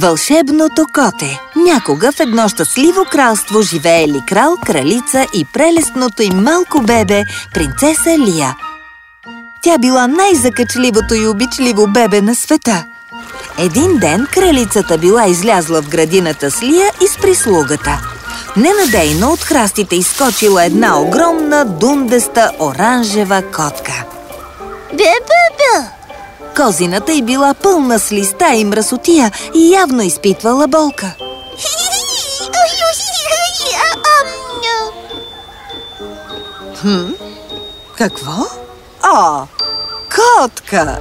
Вълшебното коте Някога в едно щастливо кралство живеели крал, кралица и прелестното им малко бебе, принцеса Лия. Тя била най-закачливото и обичливо бебе на света. Един ден кралицата била излязла в градината с Лия и с прислугата. Ненадейно от храстите изскочила една огромна, дундеста, оранжева котка. Бе-бе-бе! Козината й била пълна с листа и мръсотия и явно изпитвала болка. Хм? Какво? О, котка!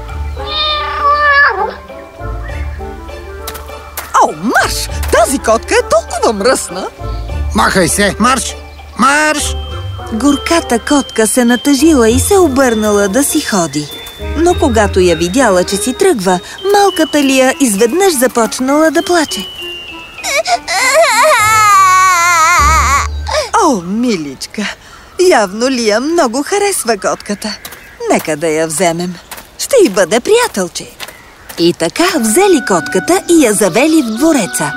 О, марш! Тази котка е толкова мръсна! Махай се! Марш! Марш! Горката котка се натъжила и се обърнала да си ходи. Но когато я видяла, че си тръгва, малката Лия изведнъж започнала да плаче. О, миличка! Явно Лия много харесва котката. Нека да я вземем. Ще й бъде приятелче. И така взели котката и я завели в двореца.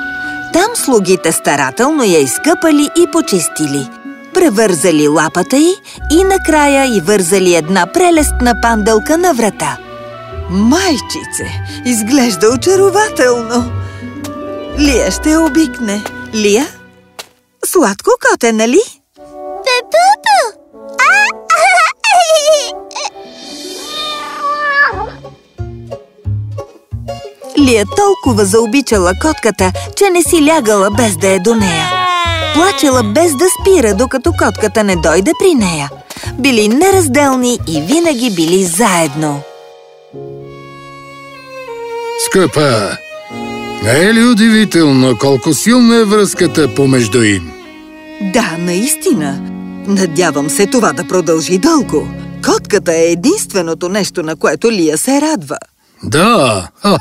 Там слугите старателно я изкъпали и почистили. Превързали лапата й и накрая й вързали една прелестна панделка на врата. Майчице, изглежда очарователно! Лия ще обикне. Лия? Сладко коте, нали? Бе-бе-бе! Лия толкова заобичала котката, че не си лягала без да е до нея. Плачела без да спира, докато котката не дойде при нея. Били неразделни и винаги били заедно. Скъпа, не е ли удивително колко силна е връзката помежду им? Да, наистина. Надявам се това да продължи дълго. Котката е единственото нещо, на което Лия се радва. Да!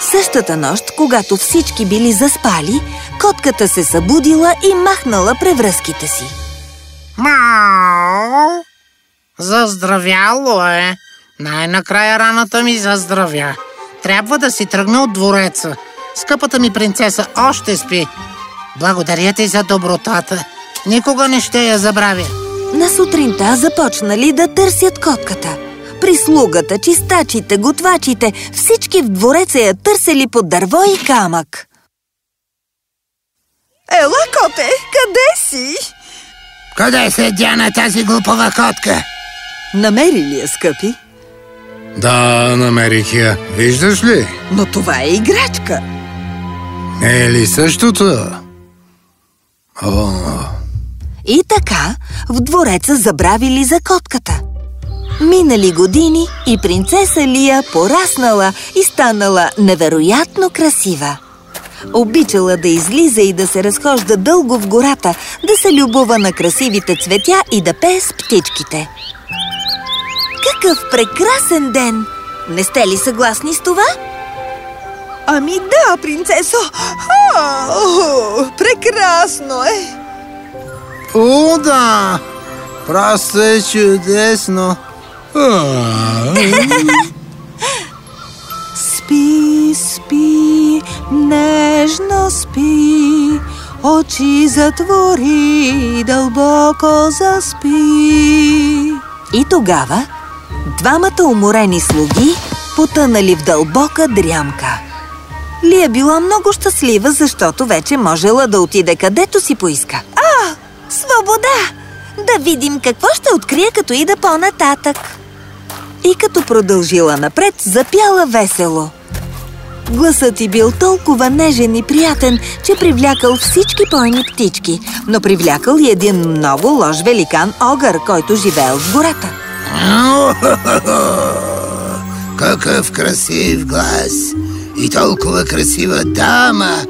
Същата нощ, когато всички били заспали, котката се събудила и махнала превръзките си. Мау! Заздравяло е. Най-накрая раната ми заздравя. Трябва да си тръгна от двореца. Скъпата ми принцеса още спи. Благодаря ти за добротата. Никога не ще я забравя. На сутринта започнали да търсят котката. Прислугата, чистачите, готвачите, всички в двореца я търсели под дърво и камък. Ела, коте, къде си? Къде се дяна тази глупава котка? Намери ли я, скъпи? Да, намерих я. Виждаш ли? Но това е играчка. Не е ли същото? О, И така, в двореца забравили за котката. Минали години и принцеса Лия пораснала и станала невероятно красива. Обичала да излиза и да се разхожда дълго в гората, да се любова на красивите цветя и да пее с птичките. Какъв прекрасен ден! Не сте ли съгласни с това? Ами да, принцесо! О, прекрасно е! О, да! Просто е чудесно. нежно спи, очи затвори, дълбоко заспи. И тогава двамата уморени слуги потънали в дълбока дрямка. Лия била много щастлива, защото вече можела да отиде където си поиска. А, свобода! Да видим какво ще открия, като ида по-нататък. И като продължила напред, запяла весело. Гласът й бил толкова нежен и приятен, че привлякал всички пойни птички, но привлякал и един много лош великан огър, който живеел в гората. какъв красив глас! И толкова красива дама!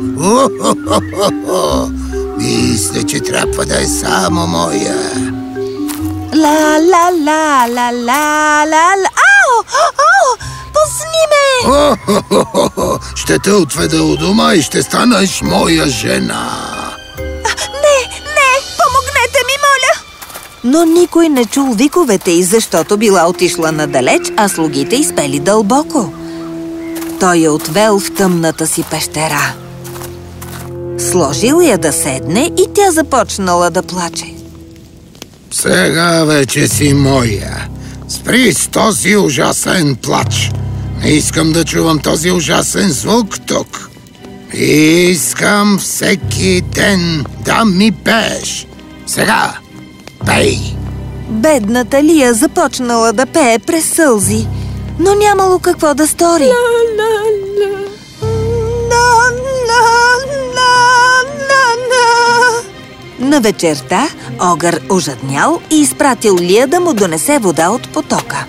Мисля, че трябва да е само моя. Ла, ла, ла, ла, ла, ла, ла. Ау! Ау! Пусни ме! Ще те отведа у дома и ще станеш моя жена. Не, не! Помогнете ми, моля! Но никой не чул виковете й, защото била отишла надалеч, а слугите изпели дълбоко. той я отвел в тъмната си пещера. Сложил я да седне и тя започнала да плаче. Сега вече си моя. Спри с този ужасен плач. Не искам да чувам този ужасен звук тук. Искам всеки ден да ми пееш. Сега, пей! Бедната Лия започнала да пее през сълзи, но нямало какво да стори. На вечерта Огър ожаднял и изпратил Лия да му донесе вода от потока.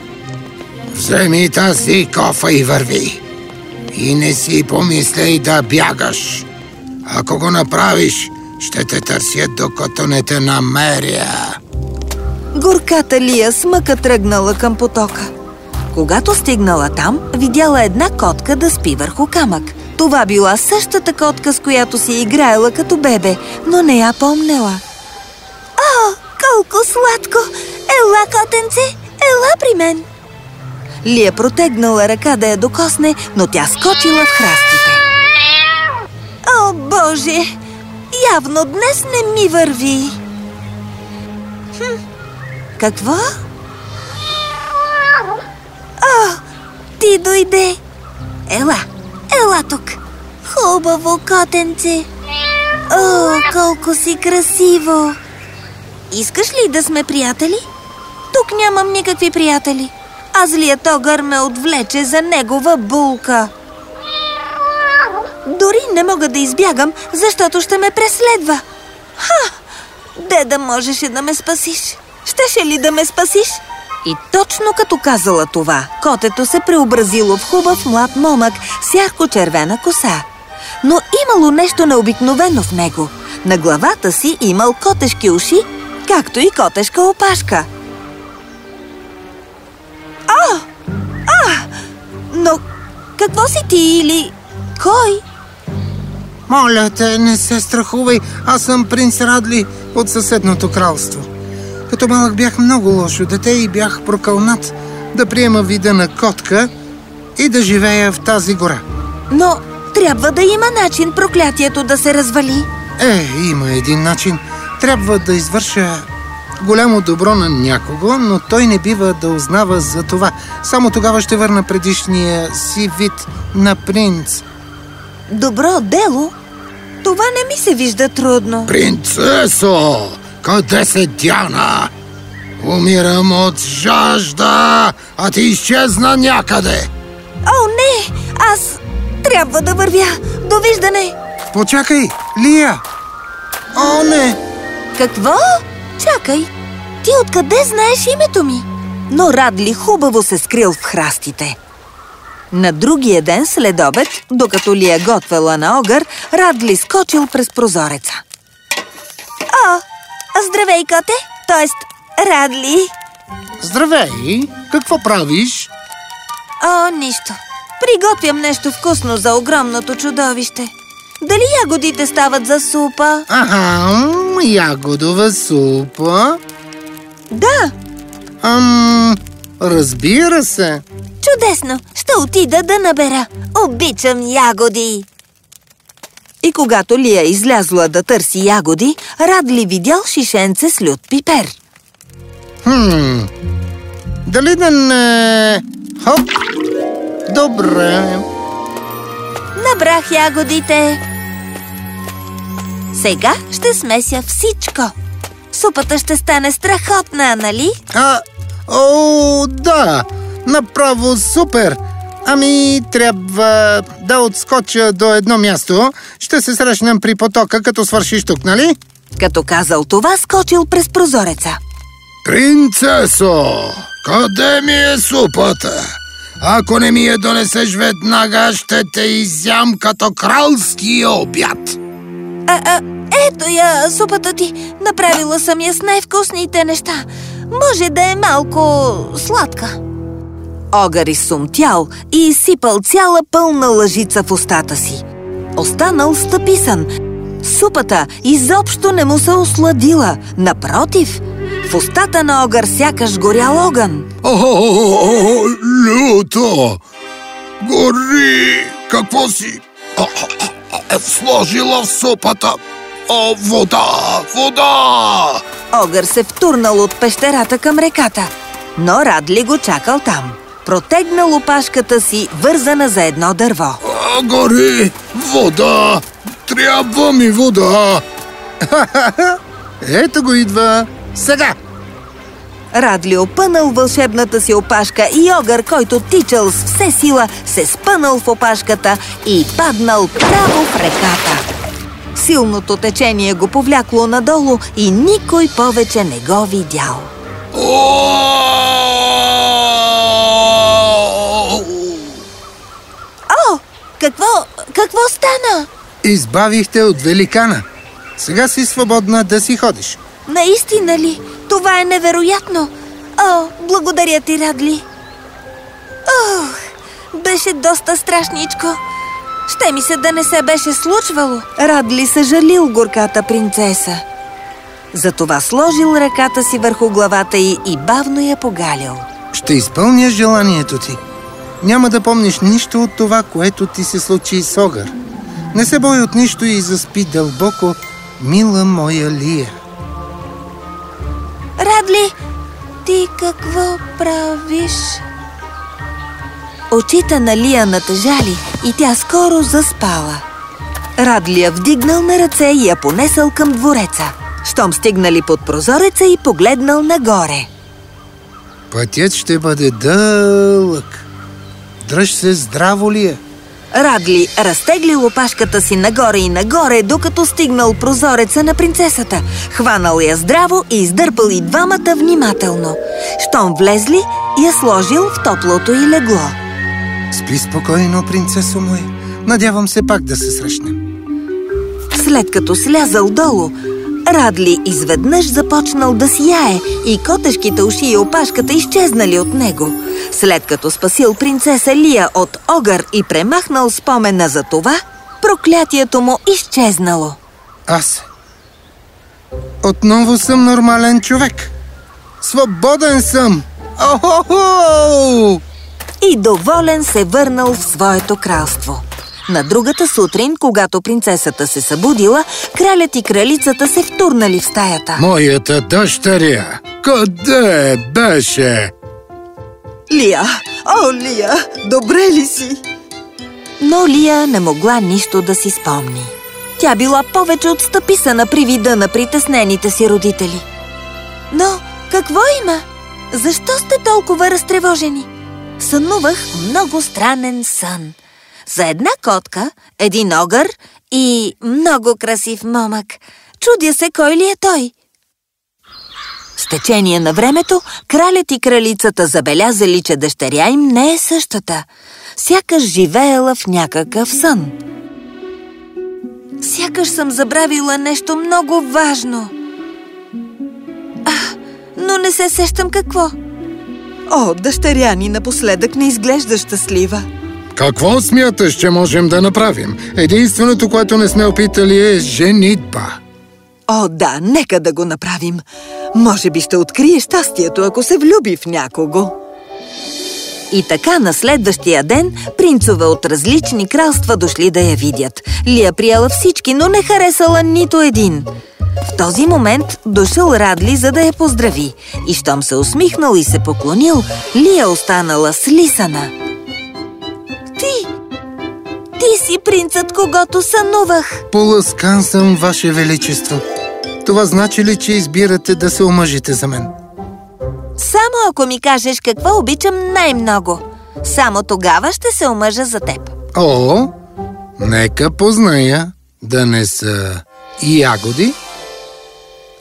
Вземи тази кофа и върви. И не си помисляй да бягаш. Ако го направиш, ще те търсят, докато не те намеря. Горката Лия с мъка тръгнала към потока. Когато стигнала там, видяла една котка да спи върху камък. Това била същата котка, с която си играела като бебе, но не я помнела. О, колко сладко! Ела, котенце, ела при мен! Лия протегнала ръка да я докосне, но тя скочила в храстите. О, Боже! Явно днес не ми върви. Хм, какво? О, ти дойде. Ела, ела тук. Хубаво, котенце. О, колко си красиво. Искаш ли да сме приятели? Тук нямам никакви приятели. А злият огър ме отвлече за негова булка. Дори не мога да избягам, защото ще ме преследва. Ха! Де да можеше да ме спасиш? Щеше ли да ме спасиш? И точно като казала това, котето се преобразило в хубав млад момък с ярко-червена коса. Но имало нещо необикновено в него. На главата си имал котешки уши, както и котешка опашка. Но какво си ти или кой? Моля те, не се страхувай. Аз съм принц Радли от съседното кралство. Като малък бях много лошо дете и бях прокълнат да приема вида на котка и да живея в тази гора. Но трябва да има начин проклятието да се развали. Е, има един начин. Трябва да извърша голямо добро на някого, но той не бива да узнава за това. Само тогава ще върна предишния си вид на принц. Добро дело? Това не ми се вижда трудно. Принцесо, къде се Дяна? Умирам от жажда, а ти изчезна някъде. О, не! Аз трябва да вървя. Довиждане! Почакай, Лия! О, не! Какво? Чакай! Ти откъде знаеш името ми? Но Радли хубаво се скрил в храстите. На другия ден след обед, докато ли е готвела на огър, Радли скочил през прозореца. О, здравей, коте! Тоест, Радли! Здравей! Какво правиш? О, нищо. Приготвям нещо вкусно за огромното чудовище. Дали ягодите стават за супа? Аха, ягодова супа? Да. Ам, разбира се. Чудесно! Ще отида да набера. Обичам ягоди! И когато Лия излязла да търси ягоди, Радли видял шишенце с лют пипер. Хм, дали да не... Хоп! Добре. Набрах ягодите. Сега ще смеся всичко. Супата ще стане страхотна, нали? А, о, да! Направо супер! Ами, трябва да отскоча до едно място. Ще се срещнем при потока, като свършиш тук, нали? Като казал това, скочил през прозореца. Принцесо, къде ми е супата? Ако не ми я донесеш веднага, ще те изям като кралски обяд. А, а, ето я супата ти. Направила съм я с най-вкусните неща. Може да е малко сладка. Огър изсумтял и изсипал цяла пълна лъжица в устата си. Останал стъписан. Супата изобщо не му се осладила. Напротив, в устата на огър сякаш горял огън. О, люто! Гори! Какво си? Е сложила в супата? О, вода! Вода! Огър се втурнал от пещерата към реката, но Радли го чакал там. Протегнал опашката си, вързана за едно дърво. А, гори! Вода! Трябва ми вода! Ето го идва. Сега! Радли опънал вълшебната си опашка и огър, който тичал с все сила, се спънал в опашката и паднал право в реката. Силното течение го повлякло надолу и никой повече не го видял. О! О, какво, какво стана? Избавихте от великана. Сега си свободна да си ходиш. Наистина ли? Това е невероятно. О, благодаря ти, Радли. Ох, беше доста страшничко. Ще ми се да не се беше случвало. Радли съжалил горката принцеса. Затова сложил ръката си върху главата й и бавно я погалил. Ще изпълня желанието ти. Няма да помниш нищо от това, което ти се случи с огър. Не се бой от нищо и заспи дълбоко, мила моя Лия. Радли, ти какво правиш? Очите на Лия натъжали и тя скоро заспала. Радли я вдигнал на ръце и я понесъл към двореца. Щом стигнали под прозореца и погледнал нагоре. Пътят ще бъде дълъг. Дръж се здраво, Лия. Радли разтеглил опашката си нагоре и нагоре, докато стигнал прозореца на принцесата. Хванал я здраво и издърпал и двамата внимателно. Щом влезли, я сложил в топлото й легло. Спи спокойно, принцесо моя. Надявам се пак да се срещнем. След като слязал долу, Радли изведнъж започнал да сияе и котешките уши и опашката изчезнали от него. След като спасил принцеса Лия от огър и премахнал спомена за това, проклятието му изчезнало. Аз отново съм нормален човек. Свободен съм! О-хо-хо! И доволен се върнал в своето кралство. На другата сутрин, когато принцесата се събудила, кралят и кралицата се втурнали в стаята. Моята дъщеря! Къде беше? Лия! О, Лия! Добре ли си? Но Лия не могла нищо да си спомни. Тя била повече от стъписана при вида на притеснените си родители. Но какво има? Защо сте толкова разтревожени? Сънувах много странен сън. За една котка, един огър и много красив момък. Чудя се кой ли е той. С течение на времето, кралят и кралицата забелязали, че дъщеря им не е същата. Сякаш живеела в някакъв сън. Сякаш съм забравила нещо много важно. А, но не се сещам какво. О, дъщеря ни напоследък не изглежда щастлива. Какво смяташ, че можем да направим? Единственото, което не сме опитали е женитба. О, да, нека да го направим. Може би ще открие щастието, ако се влюби в някого. И така на следващия ден принцове от различни кралства дошли да я видят. Лия приела всички, но не харесала нито един. В този момент дошъл Радли, за да я поздрави. И щом се усмихнал и се поклонил, Лия останала слисана. Ти! Ти си принцът, когато сънувах. Полъскан съм, Ваше Величество. Това значи ли, че избирате да се омъжите за мен? Само ако ми кажеш какво обичам най-много. Само тогава ще се омъжа за теб. О, нека позная да не са ягоди.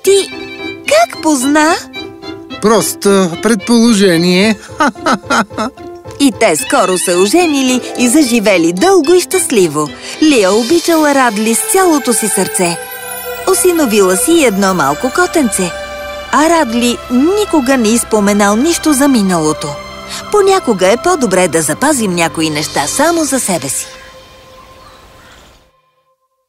Ти как позна? Просто предположение. И те скоро се оженили и заживели дълго и щастливо. Лия обичала Радли с цялото си сърце. Осиновила си едно малко котенце. А Радли никога не изпоменал нищо за миналото. Понякога е по-добре да запазим някои неща само за себе си.